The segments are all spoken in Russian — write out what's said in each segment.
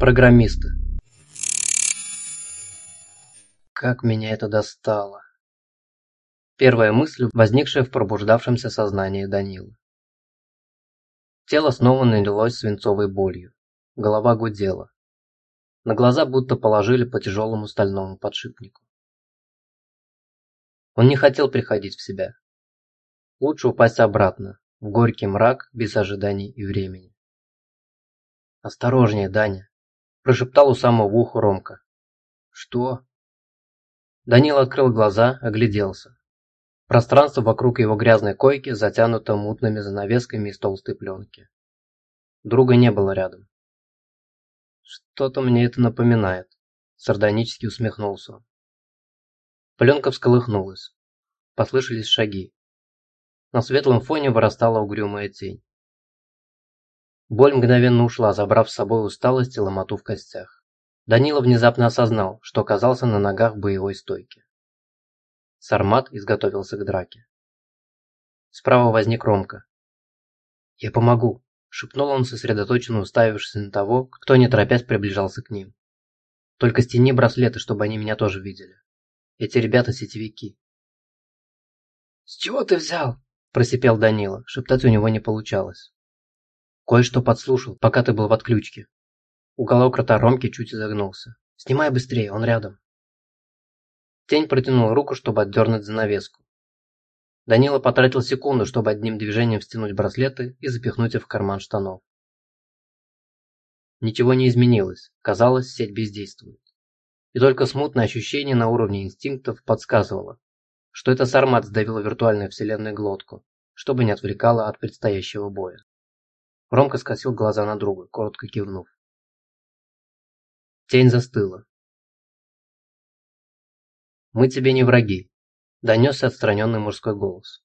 Программисты. Как меня это достало. Первая мысль, возникшая в пробуждавшемся сознании Данилы. Тело снова налилось свинцовой болью. Голова гудела. На глаза будто положили по тяжелому стальному подшипнику. Он не хотел приходить в себя. Лучше упасть обратно, в горький мрак, без ожиданий и времени. «Осторожнее, Даня!» Прошептал у самого уха Ромка. «Что?» Данил открыл глаза, огляделся. Пространство вокруг его грязной койки затянуто мутными занавесками из толстой пленки. Друга не было рядом. «Что-то мне это напоминает», — сардонически усмехнулся. Пленка всколыхнулась. Послышались шаги. На светлом фоне вырастала угрюмая тень. Боль мгновенно ушла, забрав с собой усталость и ломоту в костях. Данила внезапно осознал, что оказался на ногах в боевой стойке. Сармат изготовился к драке. Справа возник Ромка. «Я помогу», — шепнул он, сосредоточенно уставившись на того, кто не торопясь приближался к ним. «Только стяни браслеты, чтобы они меня тоже видели. Эти ребята сетевики». «С чего ты взял?» – просипел Данила. Шептать у него не получалось. Кое-что подслушал, пока ты был в отключке. Уголок рта Ромки чуть изогнулся. Снимай быстрее, он рядом. Тень протянул руку, чтобы отдернуть занавеску. Данила потратил секунду, чтобы одним движением стянуть браслеты и запихнуть их в карман штанов. Ничего не изменилось, казалось, сеть бездействует. И только смутное ощущение на уровне инстинктов подсказывало, что это Сармат сдавила виртуальной вселенной глотку, чтобы не отвлекало от предстоящего боя. Ромка скосил глаза на друга, коротко кивнув. Тень застыла. «Мы тебе не враги», — донесся отстраненный мужской голос.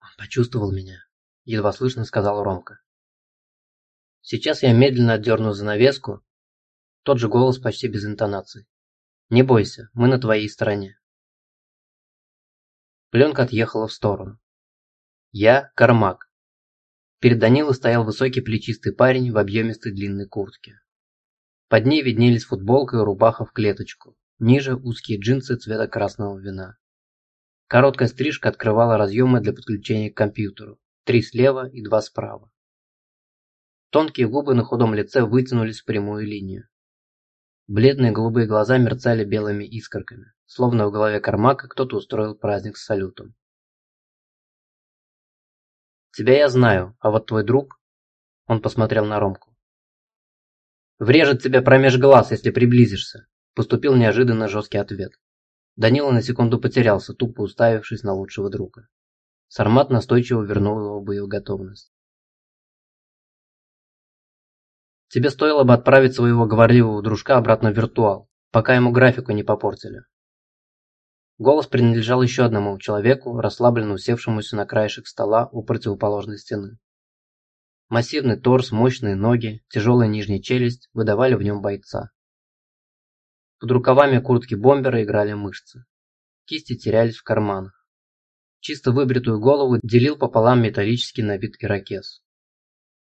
«Он почувствовал меня», — едва слышно сказал Ромка. «Сейчас я медленно отдерну занавеску». Тот же голос почти без интонаций. «Не бойся, мы на твоей стороне». Пленка отъехала в сторону. «Я Кармак, Перед Данилой стоял высокий плечистый парень в объемистой длинной куртке. Под ней виднелись футболка и рубаха в клеточку. Ниже узкие джинсы цвета красного вина. Короткая стрижка открывала разъемы для подключения к компьютеру. Три слева и два справа. Тонкие губы на худом лице вытянулись в прямую линию. Бледные голубые глаза мерцали белыми искорками, словно в голове Кармака кто-то устроил праздник с салютом. Тебя я знаю, а вот твой друг...» Он посмотрел на Ромку. «Врежет тебя промеж глаз, если приблизишься», поступил неожиданно жесткий ответ. Данила на секунду потерялся, тупо уставившись на лучшего друга. Сармат настойчиво вернул его в боеготовность. «Тебе стоило бы отправить своего говорливого дружка обратно в виртуал, пока ему графику не попортили. Голос принадлежал еще одному человеку, расслабленно усевшемуся на краешек стола у противоположной стены. Массивный торс, мощные ноги, тяжелая нижняя челюсть выдавали в нем бойца. Под рукавами куртки бомбера играли мышцы. Кисти терялись в карманах. Чисто выбритую голову делил пополам металлический набит ирокез.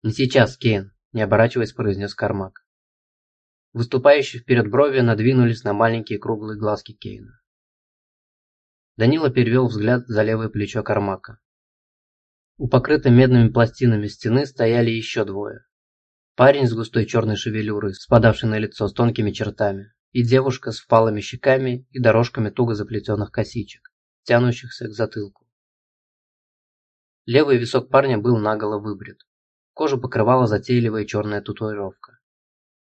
«Не сейчас, Кейн», – не оборачиваясь, произнес Кармак. Выступающие вперед брови надвинулись на маленькие круглые глазки Кейна. Данила перевел взгляд за левое плечо Кармака. У покрытой медными пластинами стены стояли еще двое. Парень с густой черной шевелюрой, спадавший на лицо с тонкими чертами, и девушка с впалыми щеками и дорожками туго заплетенных косичек, тянущихся к затылку. Левый висок парня был наголо выбрит. Кожу покрывала затейливая черная татуировка.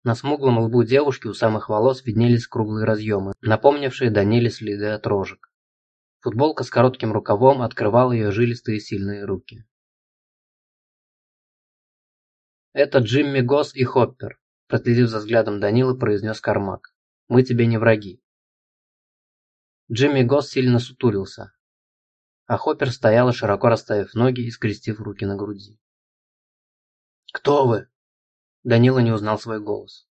На смуглом лбу девушки у самых волос виднелись круглые разъемы, напомнившие Даниле следы от рожек. Футболка с коротким рукавом открывала ее жилистые сильные руки. «Это Джимми Гос и Хоппер», – проследив за взглядом Данилы, произнес Кармак. «Мы тебе не враги». Джимми Гос сильно сутурился, а Хоппер стояла, широко расставив ноги и скрестив руки на груди. «Кто вы?» Данила не узнал свой голос.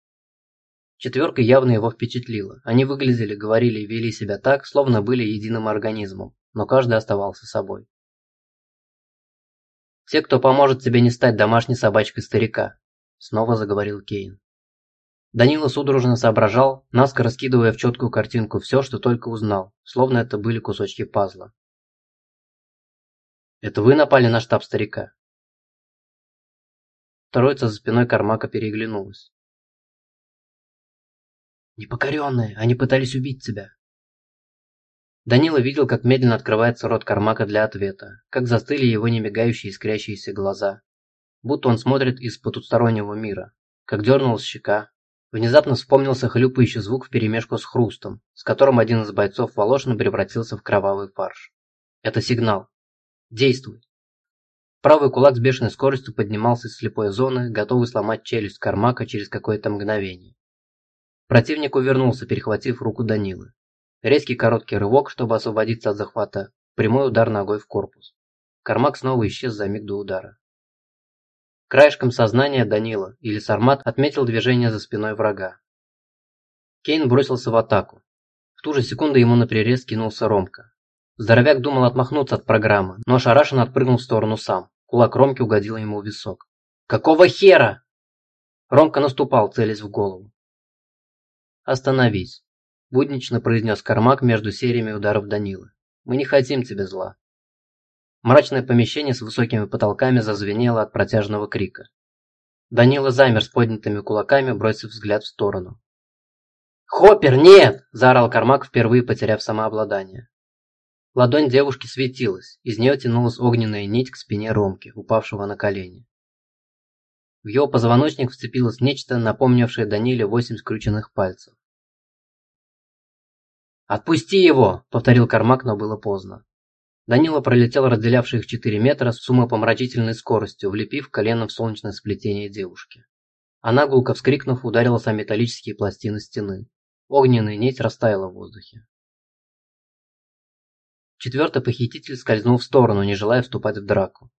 Четверка явно его впечатлила. Они выглядели, говорили и вели себя так, словно были единым организмом, но каждый оставался собой. «Те, кто поможет тебе не стать домашней собачкой старика», — снова заговорил Кейн. Данила судорожно соображал, наскоро раскидывая в четкую картинку все, что только узнал, словно это были кусочки пазла. «Это вы напали на штаб старика?» Троица за спиной Кармака переглянулась. «Непокоренные, они пытались убить тебя!» Данила видел, как медленно открывается рот Кармака для ответа, как застыли его немигающие искрящиеся глаза, будто он смотрит из потустороннего мира, как дернулась щека, Внезапно вспомнился хлюпающий звук вперемешку с хрустом, с которым один из бойцов Волошина превратился в кровавый фарш. Это сигнал. Действуй. Правый кулак с бешеной скоростью поднимался из слепой зоны, готовый сломать челюсть Кармака через какое-то мгновение. Противник увернулся, перехватив руку Данилы. Резкий короткий рывок, чтобы освободиться от захвата, прямой удар ногой в корпус. Кармак снова исчез за миг до удара. Краешком сознания Данила или Сармат отметил движение за спиной врага. Кейн бросился в атаку. В ту же секунду ему на прирез кинулся Ромка. Здоровяк думал отмахнуться от программы, но ошарашенно отпрыгнул в сторону сам. Кулак Ромки угодил ему в висок. «Какого хера?» Ромка наступал, целясь в голову. «Остановись», – буднично произнес Кармак между сериями ударов Данилы. «Мы не хотим тебе зла. Мрачное помещение с высокими потолками зазвенело от протяжного крика. Данила замер с поднятыми кулаками, бросив взгляд в сторону. «Хоппер, нет!» – заорал Кармак, впервые потеряв самообладание. Ладонь девушки светилась, из нее тянулась огненная нить к спине Ромки, упавшего на колени. В его позвоночник вцепилось нечто, напомнившее Даниле восемь скрученных пальцев. «Отпусти его!» – повторил Кармак, но было поздно. Данила пролетел разделявший их 4 метра с умопомрачительной скоростью, влепив колено в солнечное сплетение девушки. Она, гулко вскрикнув, ударилась о металлические пластины стены. Огненная нить растаяла в воздухе. Четвертый похититель скользнул в сторону, не желая вступать в драку.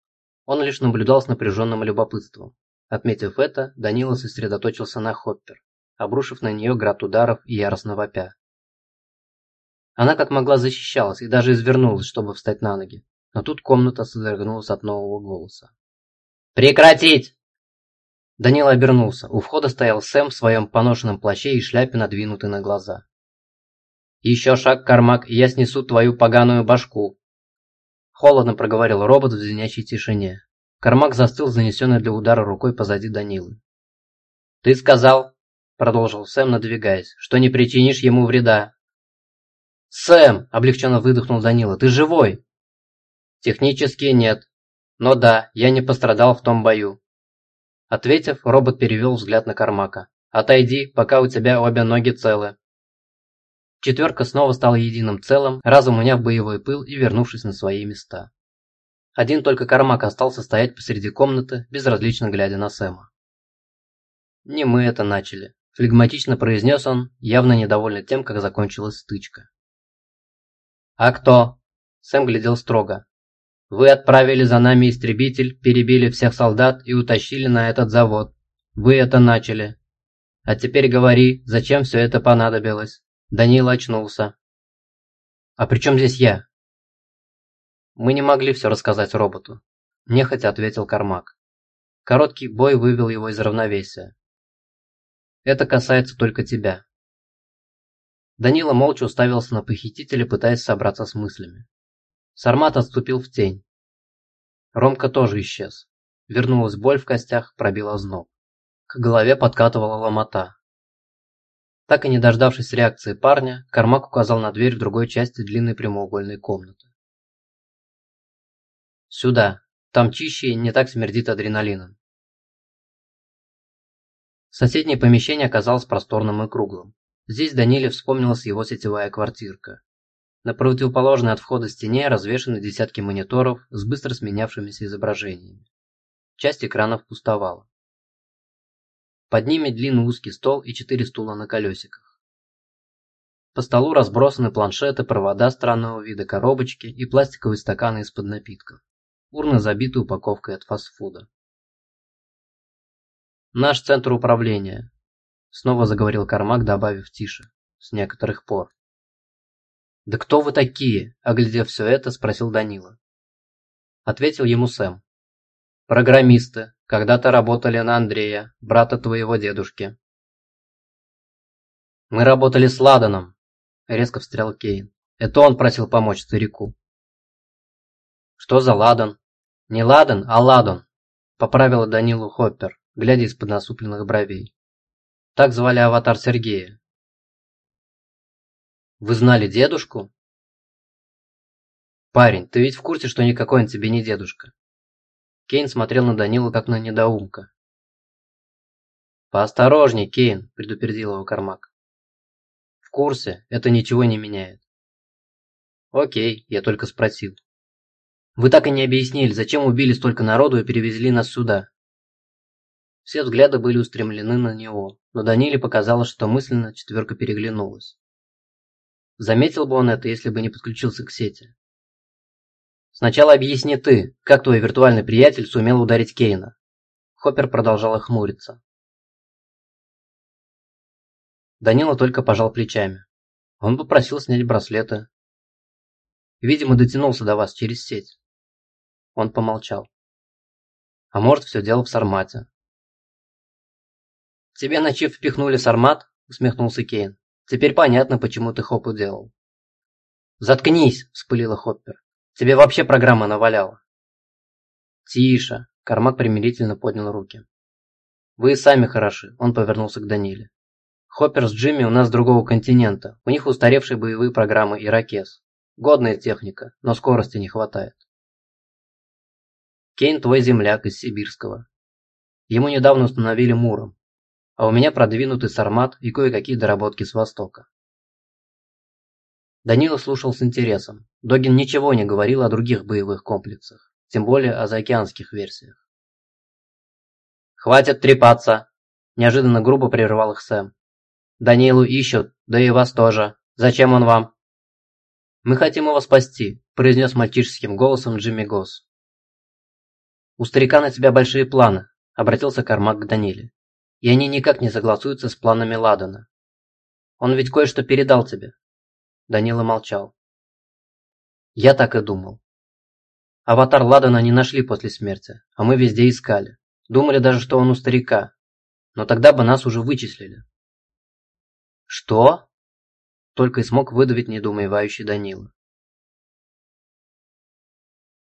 Он лишь наблюдал с напряженным любопытством. Отметив это, Данила сосредоточился на Хоппер, обрушив на нее град ударов и яростно вопя. Она как могла защищалась и даже извернулась, чтобы встать на ноги. Но тут комната содрогнулась от нового голоса. «Прекратить!» Данила обернулся. У входа стоял Сэм в своем поношенном плаще и шляпе, надвинутой на глаза. «Еще шаг, Кармак, и я снесу твою поганую башку!» Холодно проговорил робот в звенящей тишине. Кармак застыл, занесенный для удара рукой позади Данилы. «Ты сказал, — продолжил Сэм, надвигаясь, — что не причинишь ему вреда. «Сэм!» – облегченно выдохнул Данила. «Ты живой?» «Технически нет. Но да, я не пострадал в том бою». Ответив, робот перевел взгляд на Кармака. «Отойди, пока у тебя обе ноги целы». Четверка снова стала единым целым, разом уняв боевой пыл и вернувшись на свои места. Один только Кармак остался стоять посреди комнаты, безразлично глядя на Сэма. «Не мы это начали», – флегматично произнес он, явно недовольный тем, как закончилась стычка. «А кто?» Сэм глядел строго. «Вы отправили за нами истребитель, перебили всех солдат и утащили на этот завод. Вы это начали. А теперь говори, зачем все это понадобилось?» Данил очнулся. «А при чем здесь я?» «Мы не могли все рассказать роботу», – нехотя ответил Кармак. Короткий бой вывел его из равновесия. «Это касается только тебя. Данила молча уставился на похитителя, пытаясь собраться с мыслями. Сармат отступил в тень. Ромка тоже исчез. Вернулась боль в костях, пробила зноб. К голове подкатывала ломота. Так и не дождавшись реакции парня, Кармак указал на дверь в другой части длинной прямоугольной комнаты. «Сюда. Там чище и не так смердит адреналином». Соседнее помещение оказалось просторным и круглым. Здесь Даниле вспомнилась его сетевая квартирка. На противоположной от входа стене развешаны десятки мониторов с быстро сменявшимися изображениями. Часть экранов пустовала. Под ними длинный узкий стол и четыре стула на колесиках. По столу разбросаны планшеты, провода странного вида коробочки и пластиковые стаканы из-под напитков. Урны забиты упаковкой от фастфуда. Наш центр управления. Снова заговорил Кармак, добавив тише, с некоторых пор. «Да кто вы такие?» – оглядев все это, спросил Данила. Ответил ему Сэм. «Программисты. Когда-то работали на Андрея, брата твоего дедушки». Мы работали с Ладаном, резко встрял Кейн. Это он просил помочь старику. Что за Ладан? Не Ладан, а Ладон, поправила Данилу Хоппер, глядя из-под насупленных бровей. Так звали аватар Сергея. Вы знали дедушку? Парень, ты ведь в курсе, что никакой он тебе не дедушка? Кейн смотрел на Данилу как на недоумка. «Поосторожней, Кейн», – предупредил его Кармак. «В курсе, это ничего не меняет». «Окей, я только спросил». «Вы так и не объяснили, зачем убили столько народу и перевезли нас сюда?» Все взгляды были устремлены на него, но Даниле показалось, что мысленно четверка переглянулась. Заметил бы он это, если бы не подключился к сети. «Сначала объясни ты, как твой виртуальный приятель сумел ударить Кейна?» Хоппер продолжала хмуриться. Данила только пожал плечами. Он попросил снять браслеты. Видимо, дотянулся до вас через сеть. Он помолчал. А может, все дело в Сармате. «Тебе на чип впихнули Сармат?» – усмехнулся Кейн. «Теперь понятно, почему ты Хопу делал». «Заткнись!» – вспылила Хоппер. «Тебе вообще программа наваляла». «Тише!» – Кармак примирительно поднял руки. «Вы сами хороши», – он повернулся к Даниле. Хоппер с Джимми у нас с другого континента. У них устаревшие боевые программы «Иракес». Годная техника, но скорости не хватает. Кейн твой земляк из Сибирского. Ему недавно установили Муром. А у меня продвинутый Сармат и кое-какие доработки с Востока. Данила слушал с интересом. Догин ничего не говорил о других боевых комплексах, тем более о заокеанских версиях. «Хватит трепаться!» – неожиданно грубо прервал их Сэм. Данилу ищут, да и вас тоже. Зачем он вам?» «Мы хотим его спасти», – произнес мальчишеским голосом Джимми Госс. «У старика на тебя большие планы», – обратился Кармак к Даниле. «И они никак не согласуются с планами Ладана. Он ведь кое-что передал тебе». Данила молчал. «Я так и думал. Аватар Ладана не нашли после смерти, а мы везде искали. Думали даже, что он у старика. Но тогда бы нас уже вычислили. «Что?» – только и смог выдавить недоумевающий Данила.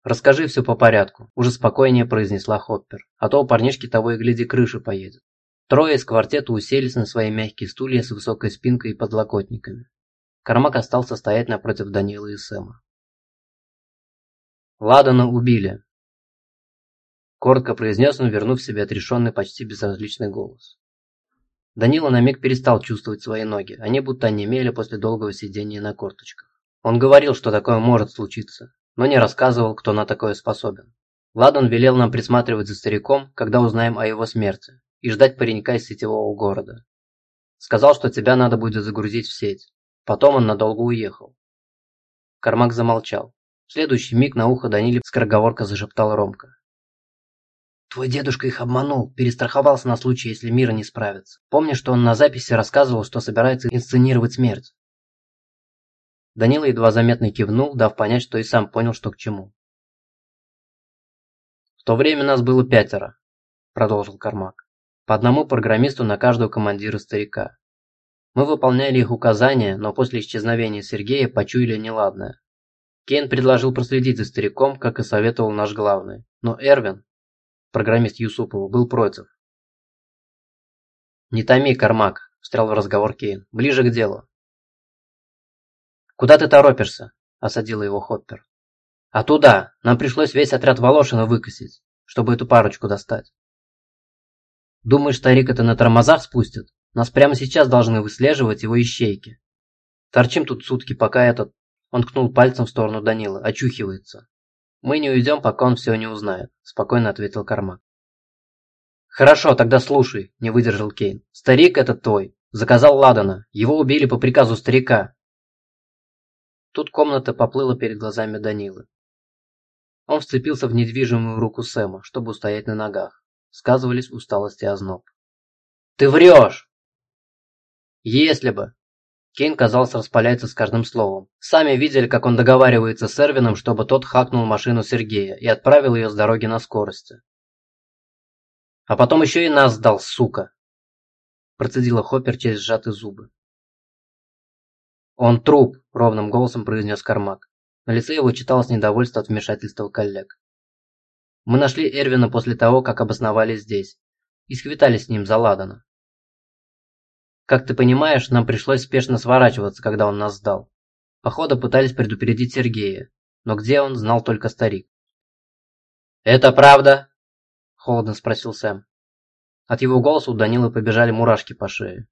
«Расскажи все по порядку», – уже спокойнее произнесла Хоппер, а то у парнишки того и гляди крыша поедет. Трое из квартета уселись на свои мягкие стулья с высокой спинкой и подлокотниками. Кармак остался стоять напротив Данила и Сэма. «Ладана убили», – коротко произнес он, вернув себе отрешенный, почти безразличный голос. Данила на миг перестал чувствовать свои ноги, они будто онемели после долгого сидения на корточках. Он говорил, что такое может случиться, но не рассказывал, кто на такое способен. Ладан велел нам присматривать за стариком, когда узнаем о его смерти, и ждать паренька из сетевого города. Сказал, что тебя надо будет загрузить в сеть. Потом он надолго уехал. Кармак замолчал. В следующий миг на ухо Даниле скороговорка зашептал Ромка. Твой дедушка их обманул, перестраховался на случай, если мира не справится. Помнишь, что он на записи рассказывал, что собирается инсценировать смерть? Данила едва заметно кивнул, дав понять, что и сам понял, что к чему. «В то время нас было пятеро», – продолжил Кармак. «По одному программисту на каждого командира старика. Мы выполняли их указания, но после исчезновения Сергея почуяли неладное. Кейн предложил проследить за стариком, как и советовал наш главный. Но Эрвин, программист Юсупова, был против. «Не томи, Кармак», – встрял в разговор Кейн. «Ближе к делу». «Куда ты торопишься?» – осадила его Хоппер. «А туда. Нам пришлось весь отряд Волошина выкосить, чтобы эту парочку достать». «Думаешь, старик это на тормозах спустит? Нас прямо сейчас должны выслеживать его ищейки. Торчим тут сутки, пока этот...» Он ткнул пальцем в сторону Данила. «Очухивается. «Мы не уйдем, пока он все не узнает», – спокойно ответил Кармак. «Хорошо, тогда слушай», – не выдержал Кейн. «Старик этот твой. Заказал Ладана. Его убили по приказу старика». Тут комната поплыла перед глазами Данилы. Он вцепился в недвижимую руку Сэма, чтобы устоять на ногах. Сказывались усталость и озноб. «Ты врешь!» «Если бы!» Кейн, казалось, распаляется с каждым словом. Сами видели, как он договаривается с Эрвином, чтобы тот хакнул машину Сергея и отправил ее с дороги на скорости. «А потом еще и нас сдал, сука!» Процедила Хоппер через сжатые зубы. «Он труп», – ровным голосом произнес Кармак. На лице его читалось недовольство от вмешательства коллег. «Мы нашли Эрвина после того, как обосновались здесь, и сквитались с ним за Ладана. Как ты понимаешь, нам пришлось спешно сворачиваться, когда он нас сдал. Походу пытались предупредить Сергея, но где он, знал только старик. «Это правда?» – холодно спросил Сэм. От его голоса у Данилы побежали мурашки по шее.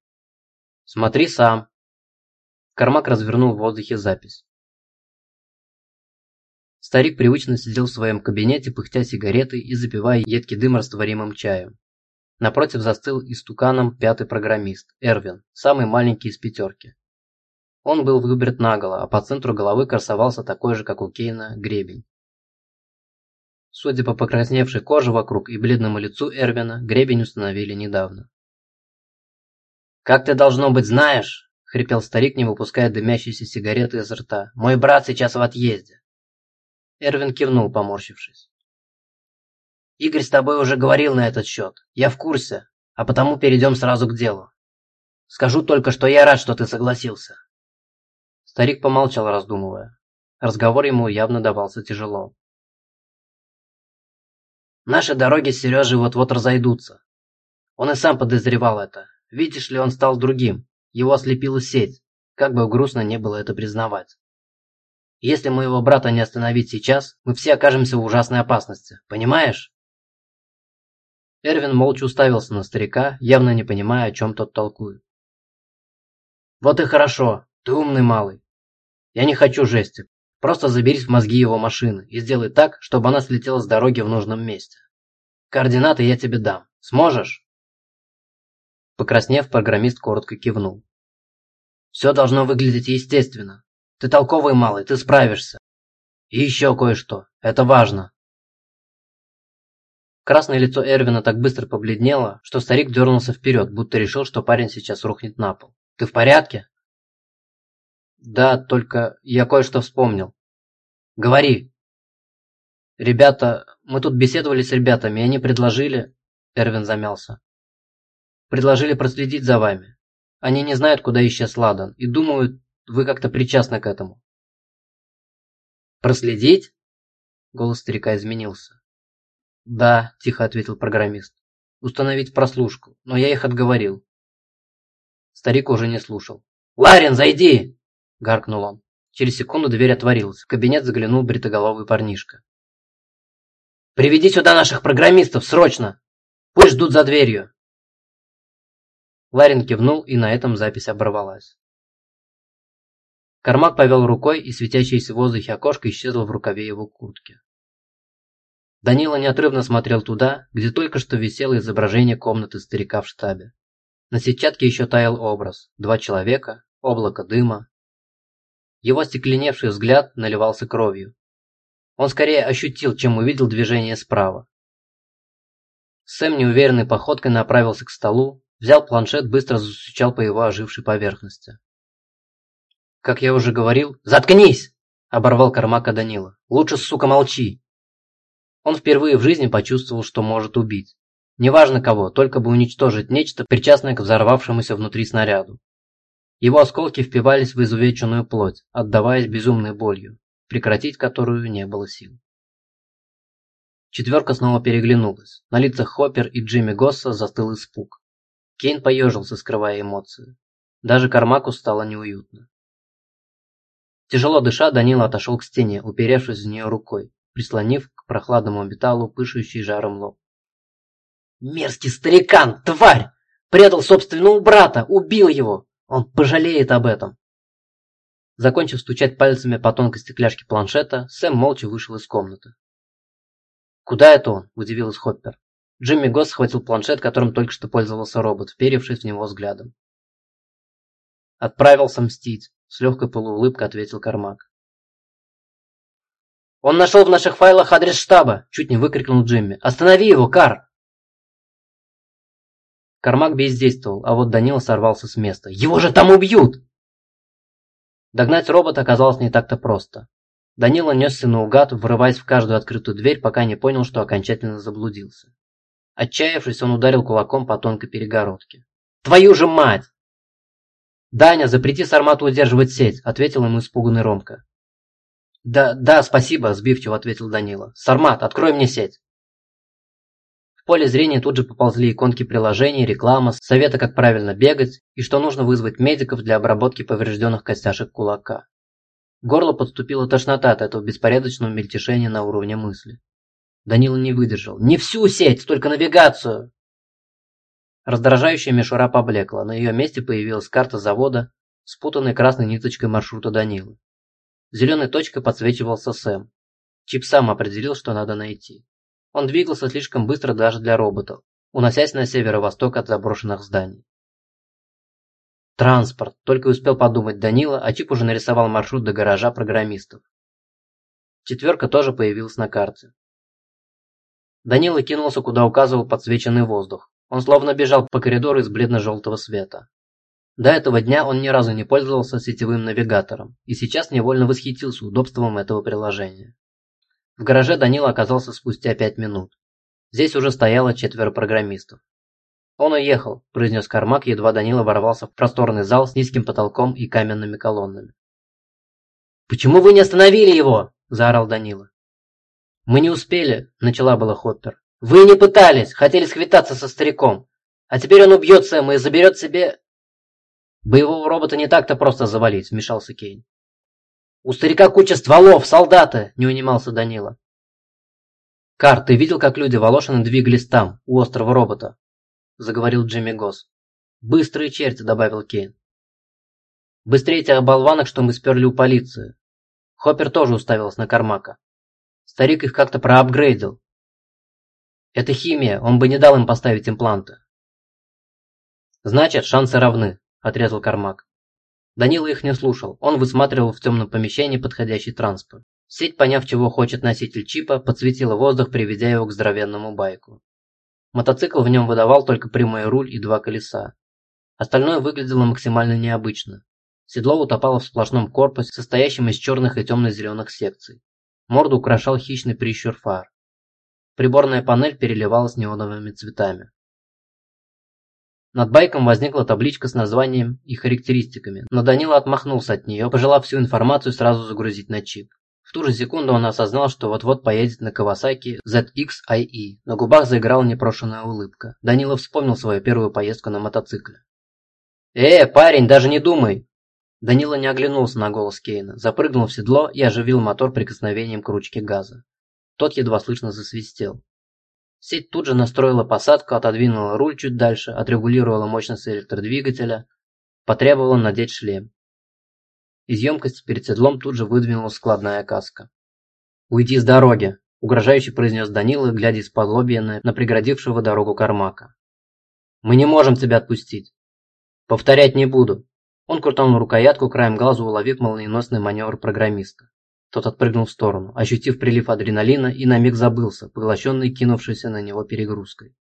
«Смотри сам». Кармак развернул в воздухе запись. Старик привычно сидел в своем кабинете, пыхтя сигаретой и запивая едкий дым растворимым чаем. Напротив застыл истуканом пятый программист, Эрвин, самый маленький из пятерки. Он был выбрит наголо, а по центру головы красовался такой же, как у Кейна, гребень. Судя по покрасневшей коже вокруг и бледному лицу Эрвина, гребень установили недавно. «Как ты, должно быть, знаешь?» – хрипел старик, не выпуская дымящиеся сигареты из рта. «Мой брат сейчас в отъезде». Эрвин кивнул, поморщившись. «Игорь с тобой уже говорил на этот счет. Я в курсе, а потому перейдем сразу к делу. Скажу только, что я рад, что ты согласился». Старик помолчал, раздумывая. Разговор ему явно давался тяжело. Наши дороги с Сережей вот-вот разойдутся. Он и сам подозревал это. Видишь ли, он стал другим. Его ослепила сеть. Как бы грустно не было это признавать. Если моего брата не остановить сейчас, мы все окажемся в ужасной опасности. Понимаешь? Эрвин молча уставился на старика, явно не понимая, о чем тот толкует. «Вот и хорошо. Ты умный малый. Я не хочу жести. Просто заберись в мозги его машины и сделай так, чтобы она слетела с дороги в нужном месте. Координаты я тебе дам. Сможешь?» Покраснев, программист коротко кивнул. «Все должно выглядеть естественно. Ты толковый малый, ты справишься. И еще кое-что. Это важно». Красное лицо Эрвина так быстро побледнело, что старик дернулся вперед, будто решил, что парень сейчас рухнет на пол. «Ты в порядке?» «Да, только я кое-что вспомнил». «Говори». «Ребята, мы тут беседовали с ребятами, и они предложили...» Эрвин замялся. «Предложили проследить за вами. Они не знают, куда исчез Ладан, и думают, вы как-то причастны к этому». «Проследить?» Голос старика изменился. «Да», – тихо ответил программист. «Установить прослушку, но я их отговорил». Старик уже не слушал. «Ларин, зайди!» – гаркнул он. Через секунду дверь отворилась. В кабинет заглянул бритоголовый парнишка. «Приведи сюда наших программистов, срочно! Пусть ждут за дверью!» Ларин кивнул, и на этом запись оборвалась. Кармак повел рукой, и светящееся в воздухе окошко исчезло в рукаве его куртки. Данила неотрывно смотрел туда, где только что висело изображение комнаты старика в штабе. На сетчатке еще таял образ. Два человека, облако дыма. Его стекленевший взгляд наливался кровью. Он скорее ощутил, чем увидел движение справа. Сэм неуверенной походкой направился к столу, взял планшет, быстро застучал по его ожившей поверхности. «Как я уже говорил...» «Заткнись!» – оборвал Кармака Данила. «Лучше, сука, молчи!» Он впервые в жизни почувствовал, что может убить. Неважно кого, только бы уничтожить нечто, причастное к взорвавшемуся внутри снаряду. Его осколки впивались в изувеченную плоть, отдаваясь безумной болью, прекратить которую не было сил. Четверка снова переглянулась. На лицах Хоппер и Джимми Госса застыл испуг. Кейн поежился, скрывая эмоции. Даже Кармаку стало неуютно. Тяжело дыша, Данила отошел к стене, уперевшись в нее рукой, прислонив к прохладному металлу пышущий жаром лоб. Мерзкий старикан, тварь! Предал собственного брата, убил его! Он пожалеет об этом!» Закончив стучать пальцами по тонкой стекляшке планшета, Сэм молча вышел из комнаты. «Куда это он?» – удивилась Хоппер. Джимми Госс схватил планшет, которым только что пользовался робот, вперевшись в него взглядом. «Отправился мстить», – с легкой полуулыбкой ответил Кармак. «Он нашел в наших файлах адрес штаба!» – чуть не выкрикнул Джимми. «Останови его, Кар!» Кармак бездействовал, а вот Данила сорвался с места. «Его же там убьют!» Догнать робота оказалось не так-то просто. Данила несся наугад, врываясь в каждую открытую дверь, пока не понял, что окончательно заблудился. Отчаявшись, он ударил кулаком по тонкой перегородке. «Твою же мать!» «Даня, запрети Сармату удерживать сеть», — ответил ему испуганный Ромка. «Да, да, спасибо», — сбивчиво ответил Данила. «Сармат, открой мне сеть». В поле зрения тут же поползли иконки приложений, реклама, советы, как правильно бегать и что нужно вызвать медиков для обработки поврежденных костяшек кулака. Горло подступила тошнота от этого беспорядочного мельтешения на уровне мысли. Данила не выдержал. «Не всю сеть, только навигацию!» Раздражающая мишура поблекла. На ее месте появилась карта завода, спутанной красной ниточкой маршрута Данилы. Зеленой точкой подсвечивался Сэм. Чип сам определил, что надо найти. Он двигался слишком быстро даже для роботов, уносясь на северо-восток от заброшенных зданий. Транспорт, только успел подумать Данила, а Чип уже нарисовал маршрут до гаража программистов. Четверка тоже появилась на карте. Данила кинулся, куда указывал подсвеченный воздух. Он словно бежал по коридору из бледно-желтого света. До этого дня он ни разу не пользовался сетевым навигатором и сейчас невольно восхитился удобством этого приложения. В гараже Данила оказался спустя пять минут. Здесь уже стояло четверо программистов. «Он уехал», – произнес Кармак, едва Данила ворвался в просторный зал с низким потолком и каменными колоннами. «Почему вы не остановили его?» – заорал Данила. «Мы не успели», – начала была Хоппер. «Вы не пытались, хотели сквитаться со стариком. А теперь он убьет Сэма и заберет себе...» «Боевого робота не так-то просто завалить», – вмешался Кейн. «У старика куча стволов, солдаты!» – не унимался Данила. «Кар, ты видел, как люди Волошины двигались там, у острова робота?» – заговорил Джимми Госс. «Быстрые черти», – добавил Кейн. «Быстрее тех болванок, что мы сперли у полиции». Хоппер тоже уставился на Кармака. Старик их как-то проапгрейдил. Это химия, он бы не дал им поставить импланты. «Значит, шансы равны», – отрезал Кармак. Данила их не слушал, он высматривал в темном помещении подходящий транспорт. Сеть, поняв, чего хочет носитель чипа, подсветила воздух, приведя его к здоровенному байку. Мотоцикл в нем выдавал только прямой руль и два колеса. Остальное выглядело максимально необычно. Седло утопало в сплошном корпусе, состоящем из черных и темно-зеленых секций. Морду украшал хищный прищур фар. Приборная панель переливалась неоновыми цветами. Над байком возникла табличка с названием и характеристиками, но Данила отмахнулся от нее, пожелав всю информацию сразу загрузить на чип. В ту же секунду он осознал, что вот-вот поедет на Kawasaki ZX-IE. На губах заиграла непрошенная улыбка. Данила вспомнил свою первую поездку на мотоцикле. «Э, парень, даже не думай!» Данила не оглянулся на голос Кейна, запрыгнул в седло и оживил мотор прикосновением к ручке газа. Тот едва слышно засвистел. Сеть тут же настроила посадку, отодвинула руль чуть дальше, отрегулировала мощность электродвигателя, потребовала надеть шлем. Из емкости перед седлом тут же выдвинулась складная каска. «Уйди с дороги!» – угрожающе произнес Данила, глядя из-под на преградившего дорогу Кармака. «Мы не можем тебя отпустить!» «Повторять не буду!» Он крутанул рукоятку, краем глаза уловив молниеносный маневр программиста. Тот отпрыгнул в сторону, ощутив прилив адреналина и на миг забылся, поглощенный кинувшейся на него перегрузкой.